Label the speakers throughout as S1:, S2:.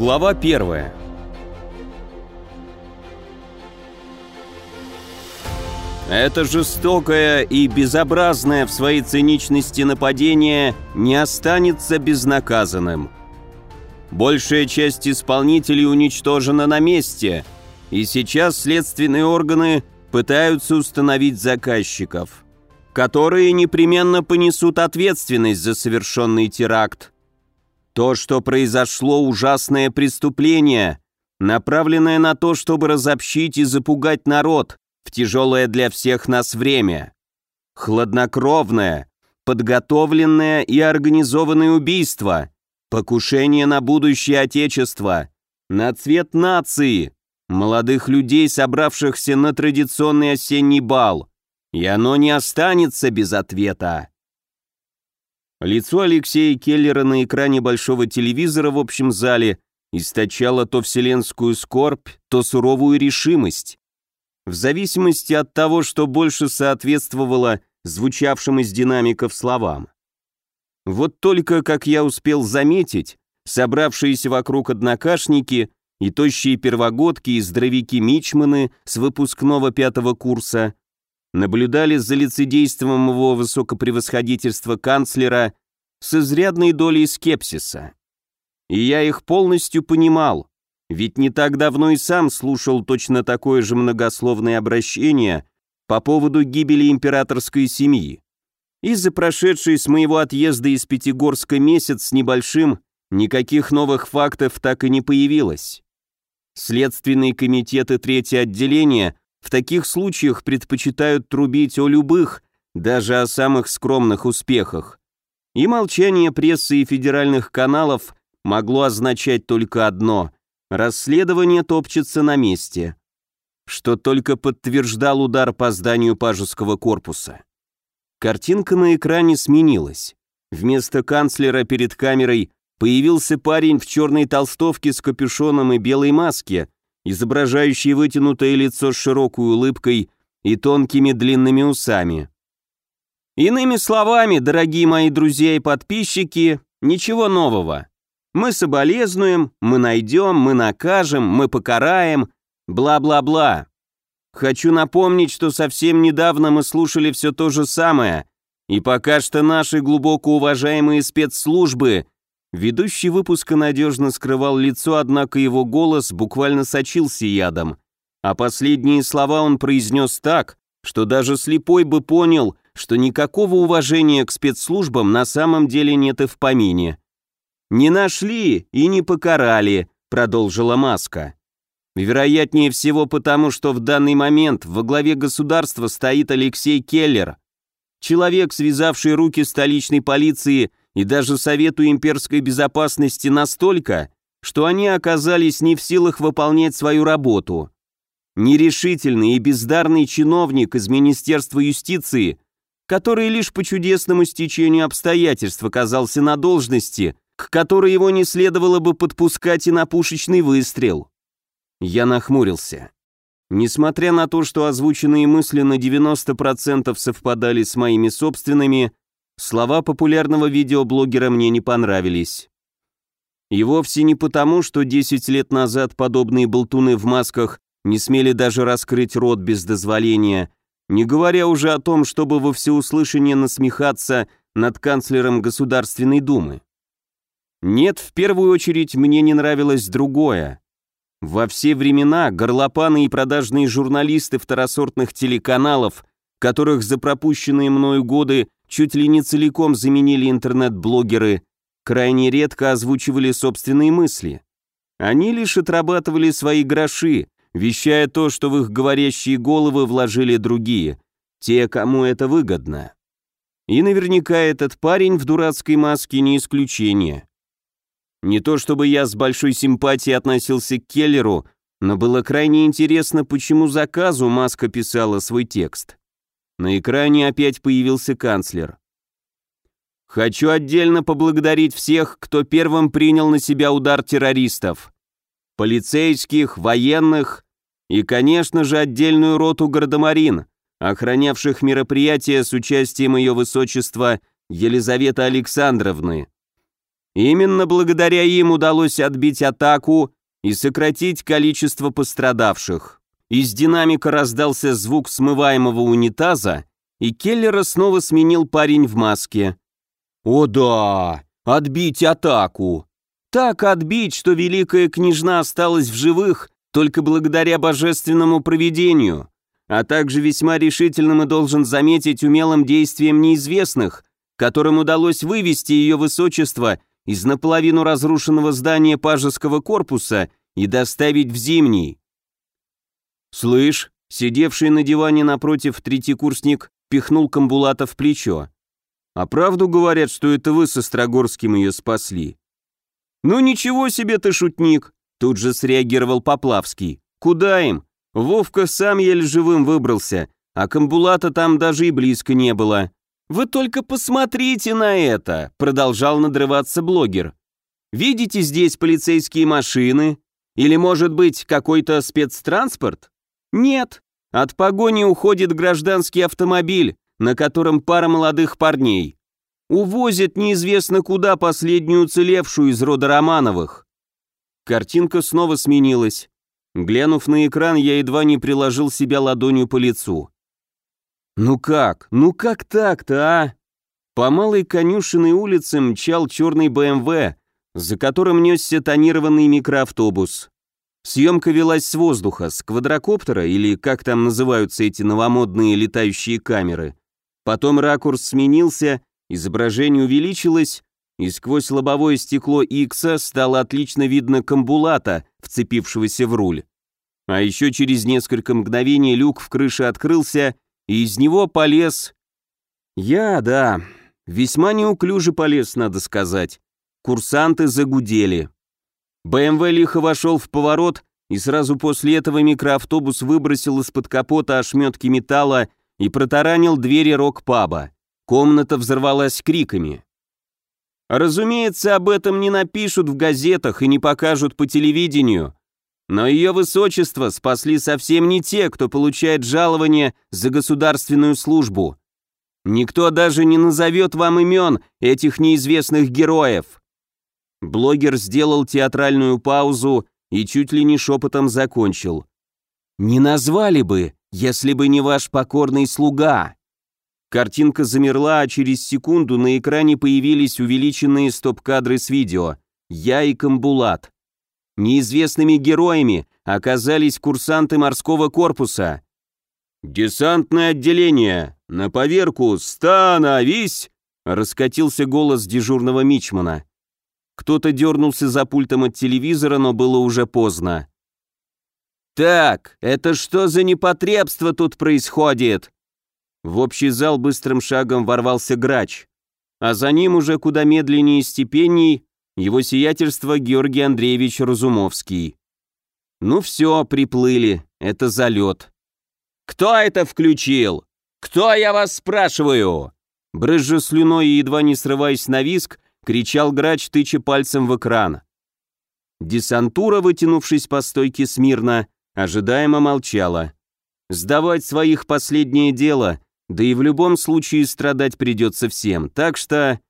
S1: Глава первая. Это жестокое и безобразное в своей циничности нападение не останется безнаказанным. Большая часть исполнителей уничтожена на месте, и сейчас следственные органы пытаются установить заказчиков, которые непременно понесут ответственность за совершенный теракт. То, что произошло, ужасное преступление, направленное на то, чтобы разобщить и запугать народ в тяжелое для всех нас время. Хладнокровное, подготовленное и организованное убийство, покушение на будущее Отечества, на цвет нации, молодых людей, собравшихся на традиционный осенний бал, и оно не останется без ответа. Лицо Алексея Келлера на экране большого телевизора в общем зале источало то вселенскую скорбь, то суровую решимость. В зависимости от того, что больше соответствовало звучавшим из динамиков словам. Вот только, как я успел заметить, собравшиеся вокруг однокашники и тощие первогодки и здоровяки-мичманы с выпускного пятого курса наблюдали за лицедейством его высокопревосходительства канцлера с изрядной долей скепсиса. И я их полностью понимал, ведь не так давно и сам слушал точно такое же многословное обращение по поводу гибели императорской семьи. Из-за прошедшей с моего отъезда из Пятигорска месяц с небольшим, никаких новых фактов так и не появилось. Следственный комитет и третье отделение в таких случаях предпочитают трубить о любых, даже о самых скромных успехах. И молчание прессы и федеральных каналов могло означать только одно – расследование топчется на месте, что только подтверждал удар по зданию пажеского корпуса. Картинка на экране сменилась. Вместо канцлера перед камерой появился парень в черной толстовке с капюшоном и белой маске – изображающий вытянутое лицо с широкой улыбкой и тонкими длинными усами. Иными словами, дорогие мои друзья и подписчики, ничего нового. Мы соболезнуем, мы найдем, мы накажем, мы покараем, бла-бла-бла. Хочу напомнить, что совсем недавно мы слушали все то же самое, и пока что наши глубоко уважаемые спецслужбы Ведущий выпуска надежно скрывал лицо, однако его голос буквально сочился ядом. А последние слова он произнес так, что даже слепой бы понял, что никакого уважения к спецслужбам на самом деле нет и в помине. «Не нашли и не покарали», — продолжила Маска. «Вероятнее всего потому, что в данный момент во главе государства стоит Алексей Келлер, человек, связавший руки столичной полиции и даже Совету имперской безопасности настолько, что они оказались не в силах выполнять свою работу. Нерешительный и бездарный чиновник из Министерства юстиции, который лишь по чудесному стечению обстоятельств оказался на должности, к которой его не следовало бы подпускать и на пушечный выстрел. Я нахмурился. Несмотря на то, что озвученные мысли на 90% совпадали с моими собственными, Слова популярного видеоблогера мне не понравились. И вовсе не потому, что 10 лет назад подобные болтуны в масках не смели даже раскрыть рот без дозволения, не говоря уже о том, чтобы во всеуслышание насмехаться над канцлером Государственной Думы. Нет, в первую очередь мне не нравилось другое. Во все времена горлопаны и продажные журналисты второсортных телеканалов, которых за пропущенные мною годы чуть ли не целиком заменили интернет-блогеры, крайне редко озвучивали собственные мысли. Они лишь отрабатывали свои гроши, вещая то, что в их говорящие головы вложили другие, те, кому это выгодно. И наверняка этот парень в дурацкой маске не исключение. Не то чтобы я с большой симпатией относился к Келлеру, но было крайне интересно, почему заказу маска писала свой текст. На экране опять появился канцлер. «Хочу отдельно поблагодарить всех, кто первым принял на себя удар террористов. Полицейских, военных и, конечно же, отдельную роту гардемарин, охранявших мероприятие с участием ее высочества Елизаветы Александровны. Именно благодаря им удалось отбить атаку и сократить количество пострадавших. Из динамика раздался звук смываемого унитаза, и Келлера снова сменил парень в маске. «О да! Отбить атаку!» Так отбить, что великая княжна осталась в живых только благодаря божественному провидению, а также весьма решительным и должен заметить умелым действием неизвестных, которым удалось вывести ее высочество из наполовину разрушенного здания пажеского корпуса и доставить в зимний. «Слышь», сидевший на диване напротив третий курсник пихнул Камбулата в плечо. «А правду говорят, что это вы со Строгорским ее спасли?» «Ну ничего себе ты шутник!» Тут же среагировал Поплавский. «Куда им? Вовка сам еле живым выбрался, а Камбулата там даже и близко не было. Вы только посмотрите на это!» Продолжал надрываться блогер. «Видите здесь полицейские машины? Или, может быть, какой-то спецтранспорт? Нет. От погони уходит гражданский автомобиль, на котором пара молодых парней. Увозят неизвестно куда последнюю уцелевшую из рода Романовых. Картинка снова сменилась. Глянув на экран, я едва не приложил себя ладонью по лицу. «Ну как? Ну как так-то, а?» По малой конюшенной улице мчал черный БМВ, за которым несся тонированный микроавтобус. Съемка велась с воздуха, с квадрокоптера, или как там называются эти новомодные летающие камеры. Потом ракурс сменился, Изображение увеличилось, и сквозь лобовое стекло Икса стало отлично видно камбулата, вцепившегося в руль. А еще через несколько мгновений люк в крыше открылся, и из него полез... Я, да, весьма неуклюже полез, надо сказать. Курсанты загудели. БМВ лихо вошел в поворот, и сразу после этого микроавтобус выбросил из-под капота ошметки металла и протаранил двери рок-паба. Комната взорвалась криками. Разумеется, об этом не напишут в газетах и не покажут по телевидению, но ее высочество спасли совсем не те, кто получает жалование за государственную службу. Никто даже не назовет вам имен этих неизвестных героев. Блогер сделал театральную паузу и чуть ли не шепотом закончил. «Не назвали бы, если бы не ваш покорный слуга». Картинка замерла, а через секунду на экране появились увеличенные стоп-кадры с видео. Я и Камбулат. Неизвестными героями оказались курсанты морского корпуса. «Десантное отделение! На поверку! Становись!» Раскатился голос дежурного мичмана. Кто-то дернулся за пультом от телевизора, но было уже поздно. «Так, это что за непотребство тут происходит?» В общий зал быстрым шагом ворвался грач, а за ним уже куда медленнее и степенней его сиятельство Георгий Андреевич Разумовский. Ну все, приплыли, это залет. «Кто это включил? Кто, я вас спрашиваю?» Брызжа слюной и едва не срываясь на виск, кричал грач, тыча пальцем в экран. Десантура, вытянувшись по стойке смирно, ожидаемо молчала. Сдавать своих последнее дело да и в любом случае страдать придется всем, так что...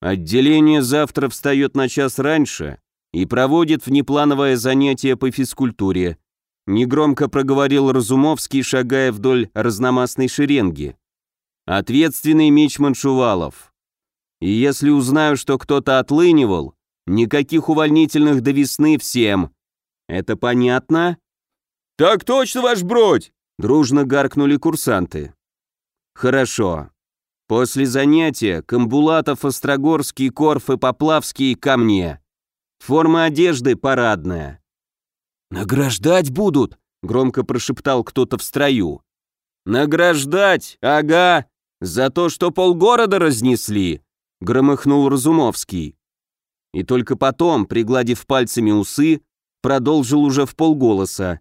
S1: Отделение завтра встает на час раньше и проводит внеплановое занятие по физкультуре. Негромко проговорил Разумовский, шагая вдоль разномастной шеренги. Ответственный мичман Шувалов. И если узнаю, что кто-то отлынивал, никаких увольнительных до весны всем. Это понятно? «Так точно, ваш бродь!» Дружно гаркнули курсанты. Хорошо. После занятия Камбулатов, Острогорский, Корф и Поплавский ко мне. Форма одежды парадная. «Награждать будут!» — громко прошептал кто-то в строю. «Награждать? Ага! За то, что полгорода разнесли!» — громыхнул Разумовский. И только потом, пригладив пальцами усы, продолжил уже в полголоса.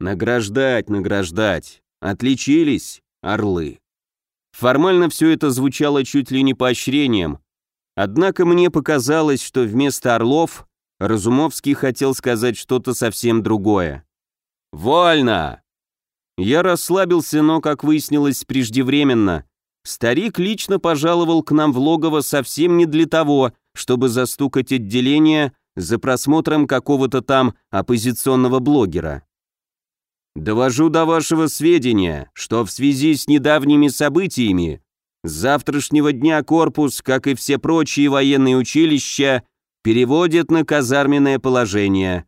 S1: «Награждать, награждать! Отличились, орлы!» Формально все это звучало чуть ли не поощрением, однако мне показалось, что вместо «Орлов» Разумовский хотел сказать что-то совсем другое. «Вольно!» Я расслабился, но, как выяснилось, преждевременно. Старик лично пожаловал к нам в логово совсем не для того, чтобы застукать отделение за просмотром какого-то там оппозиционного блогера. Довожу до вашего сведения, что в связи с недавними событиями с завтрашнего дня корпус, как и все прочие военные училища, переводит на казарменное положение.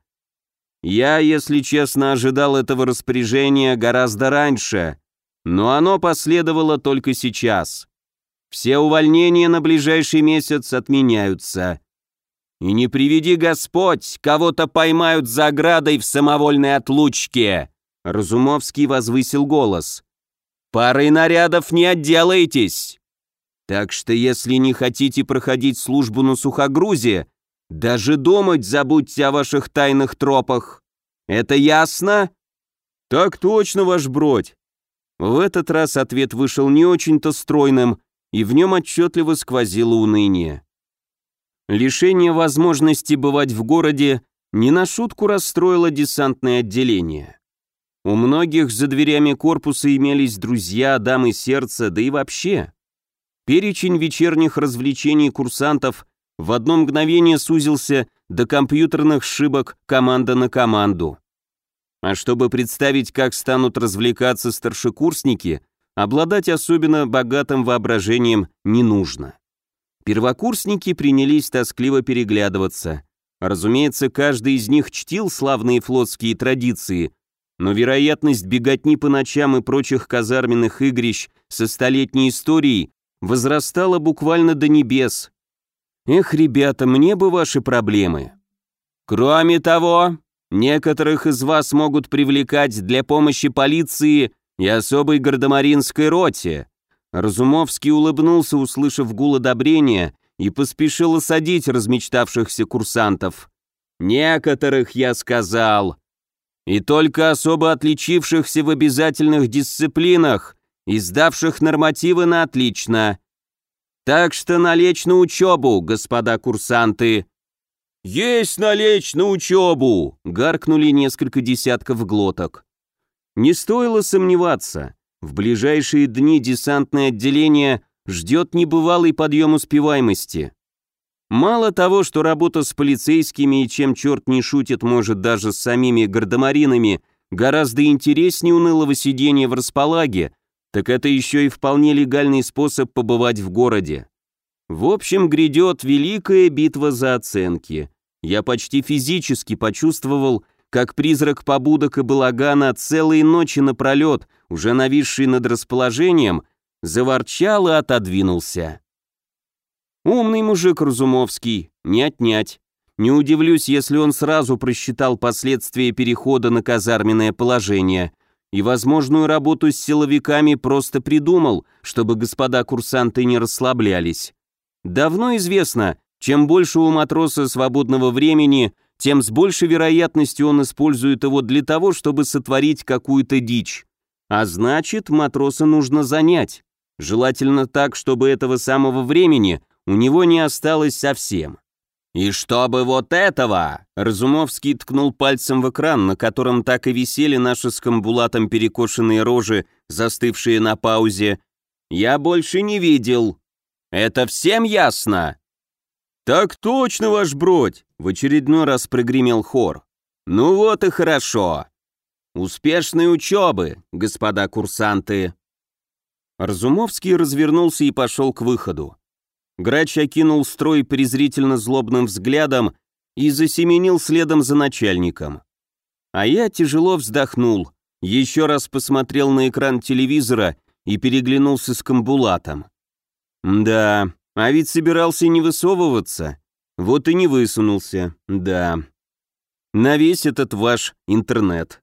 S1: Я, если честно, ожидал этого распоряжения гораздо раньше, но оно последовало только сейчас. Все увольнения на ближайший месяц отменяются. И не приведи Господь, кого-то поймают за оградой в самовольной отлучке. Разумовский возвысил голос. «Парой нарядов не отделаетесь!» Так что если не хотите проходить службу на сухогрузе, даже думать забудьте о ваших тайных тропах. Это ясно? Так точно, ваш бродь. В этот раз ответ вышел не очень-то стройным, и в нем отчетливо сквозило уныние. Лишение возможности бывать в городе не на шутку расстроило десантное отделение. У многих за дверями корпуса имелись друзья, дамы сердца, да и вообще. Перечень вечерних развлечений курсантов в одно мгновение сузился до компьютерных шибок команда на команду. А чтобы представить, как станут развлекаться старшекурсники, обладать особенно богатым воображением не нужно. Первокурсники принялись тоскливо переглядываться. Разумеется, каждый из них чтил славные флотские традиции, но вероятность беготни по ночам и прочих казарменных игрищ со столетней историей возрастала буквально до небес. Эх, ребята, мне бы ваши проблемы. Кроме того, некоторых из вас могут привлекать для помощи полиции и особой гардемаринской роте. Разумовский улыбнулся, услышав гул одобрения, и поспешил осадить размечтавшихся курсантов. «Некоторых, я сказал и только особо отличившихся в обязательных дисциплинах и сдавших нормативы на отлично. Так что налечь на учебу, господа курсанты. «Есть налечь на учебу!» — гаркнули несколько десятков глоток. Не стоило сомневаться, в ближайшие дни десантное отделение ждет небывалый подъем успеваемости. Мало того, что работа с полицейскими и чем черт не шутит, может даже с самими гардемаринами, гораздо интереснее унылого сидения в располаге, так это еще и вполне легальный способ побывать в городе. В общем, грядет великая битва за оценки. Я почти физически почувствовал, как призрак побудок и балагана целые ночи напролет, уже нависший над расположением, заворчал и отодвинулся. Умный мужик Разумовский, не отнять. Не удивлюсь, если он сразу просчитал последствия перехода на казарменное положение и возможную работу с силовиками просто придумал, чтобы господа курсанты не расслаблялись. Давно известно, чем больше у матроса свободного времени, тем с большей вероятностью он использует его для того, чтобы сотворить какую-то дичь. А значит, матроса нужно занять. Желательно так, чтобы этого самого времени у него не осталось совсем. «И чтобы вот этого!» Разумовский ткнул пальцем в экран, на котором так и висели наши с Камбулатом перекошенные рожи, застывшие на паузе. «Я больше не видел. Это всем ясно?» «Так точно, ваш бродь!» — в очередной раз прогремел хор. «Ну вот и хорошо. Успешной учебы, господа курсанты!» Разумовский развернулся и пошел к выходу. Грач окинул строй презрительно злобным взглядом и засеменил следом за начальником. А я тяжело вздохнул, еще раз посмотрел на экран телевизора и переглянулся с Камбулатом. Да, а ведь собирался не высовываться. Вот и не высунулся, да. На весь этот ваш интернет.